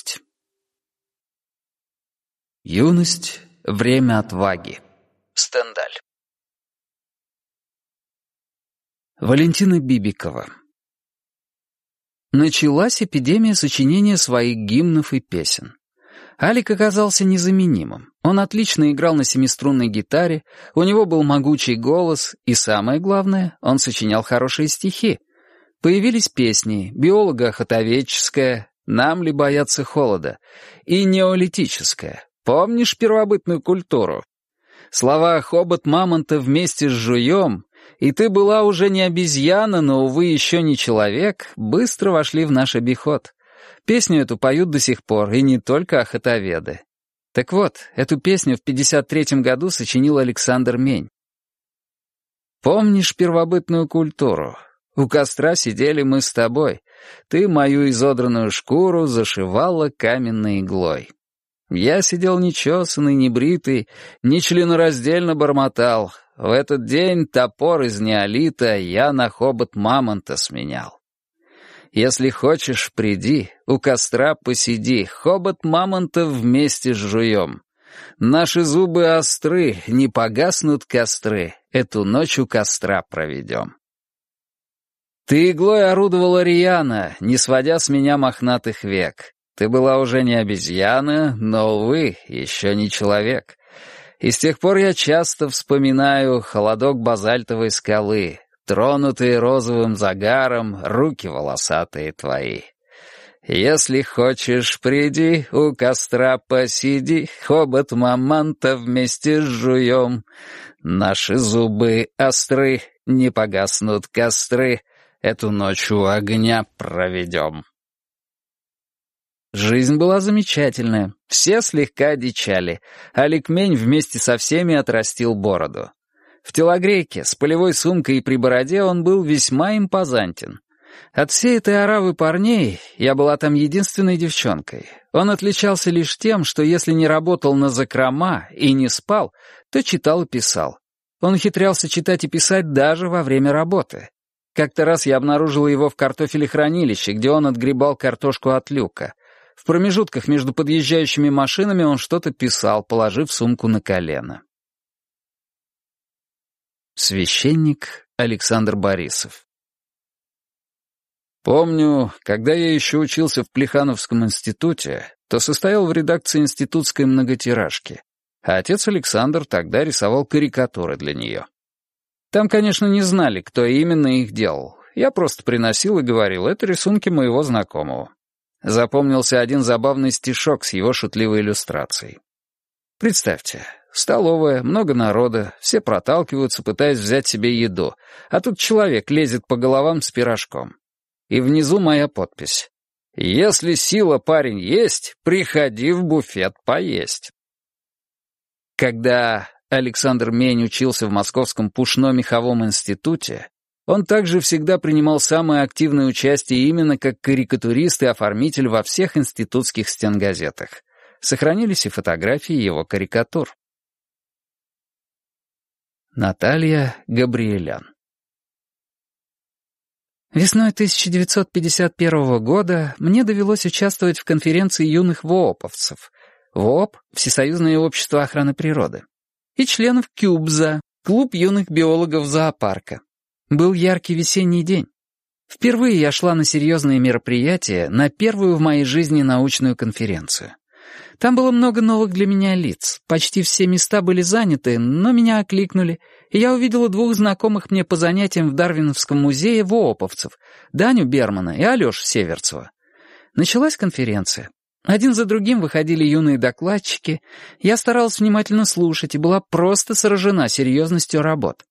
Юность. Юность — время отваги. Стендаль. Валентина Бибикова. Началась эпидемия сочинения своих гимнов и песен. Алик оказался незаменимым. Он отлично играл на семиструнной гитаре, у него был могучий голос, и самое главное, он сочинял хорошие стихи. Появились песни «Биолога Хотовеческая», нам ли бояться холода? И неолитическое. Помнишь первобытную культуру? Слова «хобот мамонта вместе с жуем» и «ты была уже не обезьяна, но, увы, еще не человек» быстро вошли в наш обиход. Песню эту поют до сих пор, и не только охотоведы. Так вот, эту песню в 53-м году сочинил Александр Мень. «Помнишь первобытную культуру? У костра сидели мы с тобой. Ты мою изодранную шкуру зашивала каменной иглой. Я сидел нечесанный, небритый, нечленораздельно бормотал. В этот день топор из неолита я на хобот мамонта сменял. Если хочешь, приди, у костра посиди, хобот мамонта вместе жуем. Наши зубы остры, не погаснут костры, эту ночь у костра проведем. Ты иглой орудовала Риана, не сводя с меня мохнатых век. Ты была уже не обезьяна, но, увы, еще не человек. И с тех пор я часто вспоминаю холодок базальтовой скалы, тронутые розовым загаром руки волосатые твои. Если хочешь, приди, у костра посиди, хобот маманта вместе жуем. Наши зубы остры, не погаснут костры, Эту ночь у огня проведем. Жизнь была замечательная. Все слегка дичали. Аликмень вместе со всеми отрастил бороду. В телогрейке, с полевой сумкой и при бороде он был весьма импозантен. От всей этой оравы парней я была там единственной девчонкой. Он отличался лишь тем, что если не работал на закрома и не спал, то читал и писал. Он хитрялся читать и писать даже во время работы. Как-то раз я обнаружил его в картофелехранилище, где он отгребал картошку от люка. В промежутках между подъезжающими машинами он что-то писал, положив сумку на колено. Священник Александр Борисов Помню, когда я еще учился в Плехановском институте, то состоял в редакции институтской многотиражки, а отец Александр тогда рисовал карикатуры для нее. Там, конечно, не знали, кто именно их делал. Я просто приносил и говорил, это рисунки моего знакомого. Запомнился один забавный стишок с его шутливой иллюстрацией. Представьте, столовая, много народа, все проталкиваются, пытаясь взять себе еду, а тут человек лезет по головам с пирожком. И внизу моя подпись. «Если сила, парень, есть, приходи в буфет поесть». Когда Александр Мень учился в Московском пушно-меховом институте, он также всегда принимал самое активное участие именно как карикатурист и оформитель во всех институтских стенгазетах. Сохранились и фотографии его карикатур. Наталья Габриэлян Весной 1951 года мне довелось участвовать в конференции юных вооповцев. ВООП — Всесоюзное общество охраны природы и членов Кюбза, клуб юных биологов зоопарка. Был яркий весенний день. Впервые я шла на серьезные мероприятия, на первую в моей жизни научную конференцию. Там было много новых для меня лиц. Почти все места были заняты, но меня окликнули, и я увидела двух знакомых мне по занятиям в Дарвиновском музее вооповцев, Даню Бермана и Алешу Северцева. Началась конференция. Один за другим выходили юные докладчики. Я старалась внимательно слушать и была просто сражена серьезностью работ.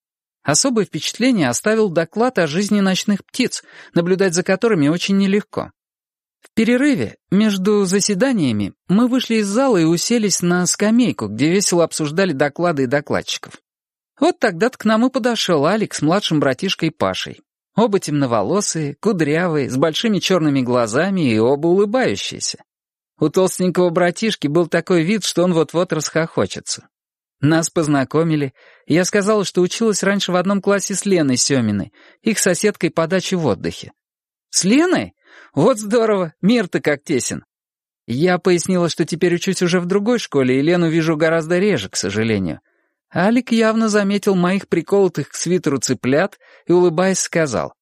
Особое впечатление оставил доклад о жизни ночных птиц, наблюдать за которыми очень нелегко. В перерыве между заседаниями мы вышли из зала и уселись на скамейку, где весело обсуждали доклады и докладчиков. Вот тогда-то к нам и подошел Алекс с младшим братишкой Пашей. Оба темноволосые, кудрявые, с большими черными глазами и оба улыбающиеся. У толстенького братишки был такой вид, что он вот-вот расхохочется. Нас познакомили. Я сказала, что училась раньше в одном классе с Леной Семиной, их соседкой по даче в отдыхе. «С Леной? Вот здорово, мир-то как тесен. Я пояснила, что теперь учусь уже в другой школе, и Лену вижу гораздо реже, к сожалению. Алик явно заметил моих приколотых к свитеру цыплят и, улыбаясь, сказал.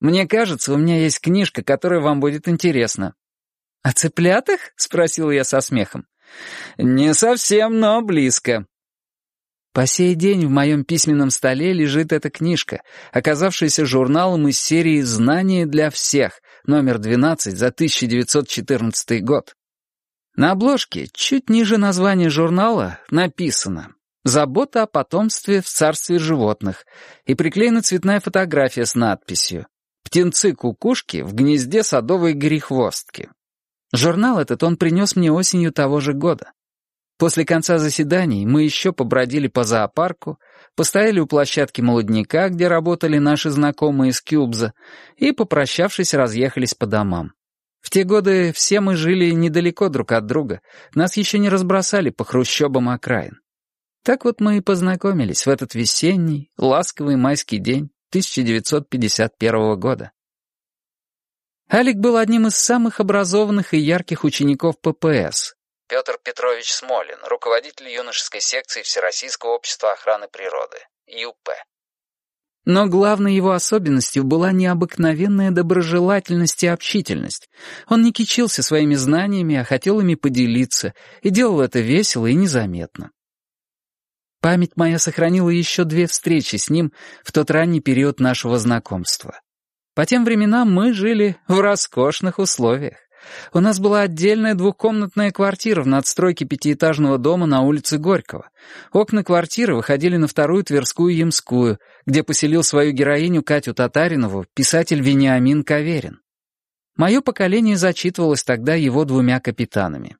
«Мне кажется, у меня есть книжка, которая вам будет интересна». «О цыплятах?» — спросил я со смехом. «Не совсем, но близко». По сей день в моем письменном столе лежит эта книжка, оказавшаяся журналом из серии «Знания для всех», номер 12 за 1914 год. На обложке, чуть ниже названия журнала, написано «Забота о потомстве в царстве животных» и приклеена цветная фотография с надписью «Птенцы-кукушки в гнезде садовой грехвостки». Журнал этот он принес мне осенью того же года. После конца заседаний мы еще побродили по зоопарку, постояли у площадки молодняка, где работали наши знакомые из Кюбза, и, попрощавшись, разъехались по домам. В те годы все мы жили недалеко друг от друга, нас еще не разбросали по хрущобам окраин. Так вот мы и познакомились в этот весенний, ласковый майский день 1951 года. Алик был одним из самых образованных и ярких учеников ППС. Петр Петрович Смолин, руководитель юношеской секции Всероссийского общества охраны природы, ЮП. Но главной его особенностью была необыкновенная доброжелательность и общительность. Он не кичился своими знаниями, а хотел ими поделиться, и делал это весело и незаметно. Память моя сохранила еще две встречи с ним в тот ранний период нашего знакомства. По тем временам мы жили в роскошных условиях. У нас была отдельная двухкомнатная квартира в надстройке пятиэтажного дома на улице Горького. Окна квартиры выходили на вторую Тверскую Ямскую, где поселил свою героиню Катю Татаринову писатель Вениамин Каверин. Мое поколение зачитывалось тогда его двумя капитанами.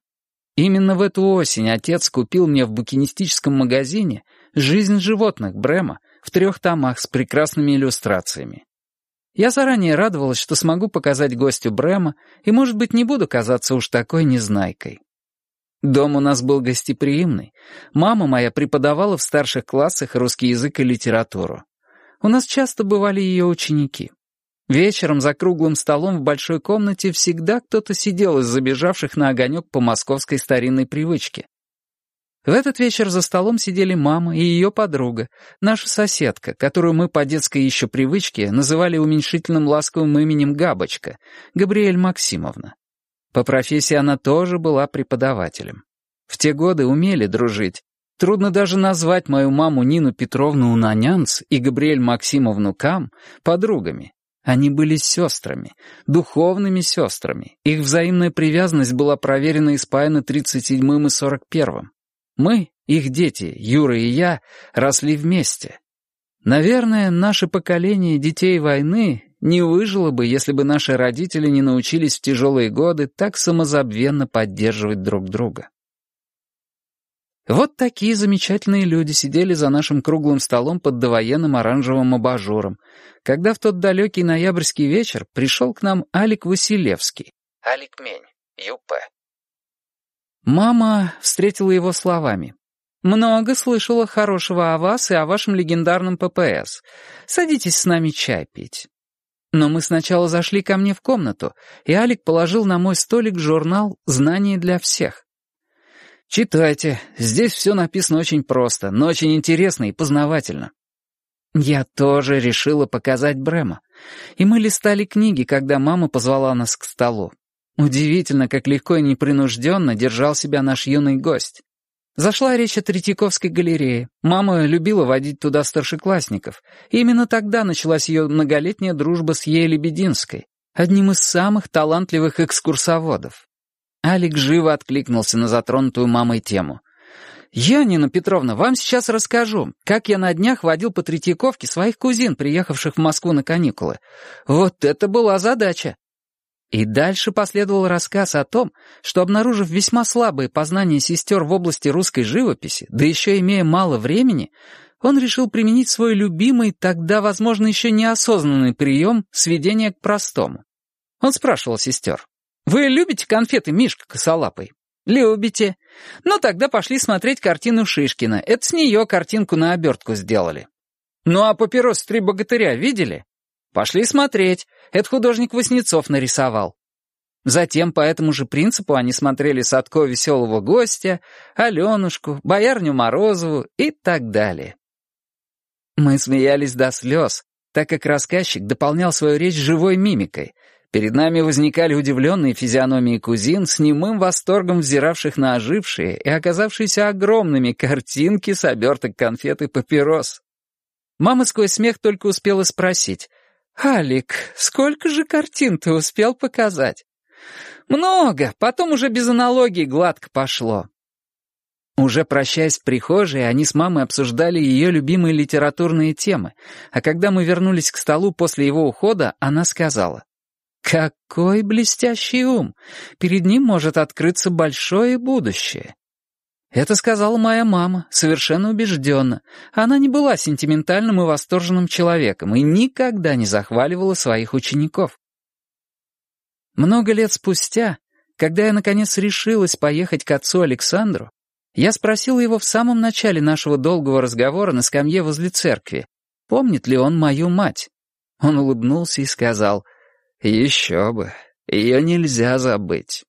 Именно в эту осень отец купил мне в букинистическом магазине «Жизнь животных» Брема в трех томах с прекрасными иллюстрациями. Я заранее радовалась, что смогу показать гостю Брема и, может быть, не буду казаться уж такой незнайкой. Дом у нас был гостеприимный. Мама моя преподавала в старших классах русский язык и литературу. У нас часто бывали ее ученики. Вечером за круглым столом в большой комнате всегда кто-то сидел из забежавших на огонек по московской старинной привычке. В этот вечер за столом сидели мама и ее подруга, наша соседка, которую мы по детской еще привычке называли уменьшительным ласковым именем Габочка, Габриэль Максимовна. По профессии она тоже была преподавателем. В те годы умели дружить. Трудно даже назвать мою маму Нину Петровну Унанянц и Габриэль Максимовну Кам подругами. Они были сестрами, духовными сестрами. Их взаимная привязанность была проверена и спаяна 37-м и 41-м. Мы, их дети, Юра и я, росли вместе. Наверное, наше поколение детей войны не выжило бы, если бы наши родители не научились в тяжелые годы так самозабвенно поддерживать друг друга. Вот такие замечательные люди сидели за нашим круглым столом под довоенным оранжевым абажуром, когда в тот далекий ноябрьский вечер пришел к нам Алик Василевский. Алик Мень, ЮП. Мама встретила его словами. «Много слышала хорошего о вас и о вашем легендарном ППС. Садитесь с нами чай пить». Но мы сначала зашли ко мне в комнату, и Алик положил на мой столик журнал «Знания для всех». «Читайте. Здесь все написано очень просто, но очень интересно и познавательно». Я тоже решила показать Брема. И мы листали книги, когда мама позвала нас к столу. Удивительно, как легко и непринужденно держал себя наш юный гость. Зашла речь о Третьяковской галерее. Мама любила водить туда старшеклассников. И именно тогда началась ее многолетняя дружба с Ей Лебединской, одним из самых талантливых экскурсоводов. Алик живо откликнулся на затронутую мамой тему. «Я, Нина Петровна, вам сейчас расскажу, как я на днях водил по Третьяковке своих кузин, приехавших в Москву на каникулы. Вот это была задача. И дальше последовал рассказ о том, что, обнаружив весьма слабые познания сестер в области русской живописи, да еще имея мало времени, он решил применить свой любимый, тогда, возможно, еще неосознанный прием сведения к простому. Он спрашивал сестер, «Вы любите конфеты Мишка косолапый?» «Любите. Ну, тогда пошли смотреть картину Шишкина. Это с нее картинку на обертку сделали». «Ну, а папирос «Три богатыря» видели?» «Пошли смотреть. Это художник Васнецов нарисовал». Затем по этому же принципу они смотрели Садко «Веселого гостя», Аленушку, Боярню Морозову и так далее. Мы смеялись до слез, так как рассказчик дополнял свою речь живой мимикой. Перед нами возникали удивленные физиономии кузин с немым восторгом взиравших на ожившие и оказавшиеся огромными картинки с оберток конфет и папирос. Мама сквозь смех только успела спросить, «Алик, сколько же картин ты успел показать?» «Много, потом уже без аналогии гладко пошло». Уже прощаясь в прихожей, они с мамой обсуждали ее любимые литературные темы, а когда мы вернулись к столу после его ухода, она сказала, «Какой блестящий ум! Перед ним может открыться большое будущее». Это сказала моя мама, совершенно убежденно. Она не была сентиментальным и восторженным человеком и никогда не захваливала своих учеников. Много лет спустя, когда я, наконец, решилась поехать к отцу Александру, я спросил его в самом начале нашего долгого разговора на скамье возле церкви, помнит ли он мою мать. Он улыбнулся и сказал, «Еще бы, ее нельзя забыть».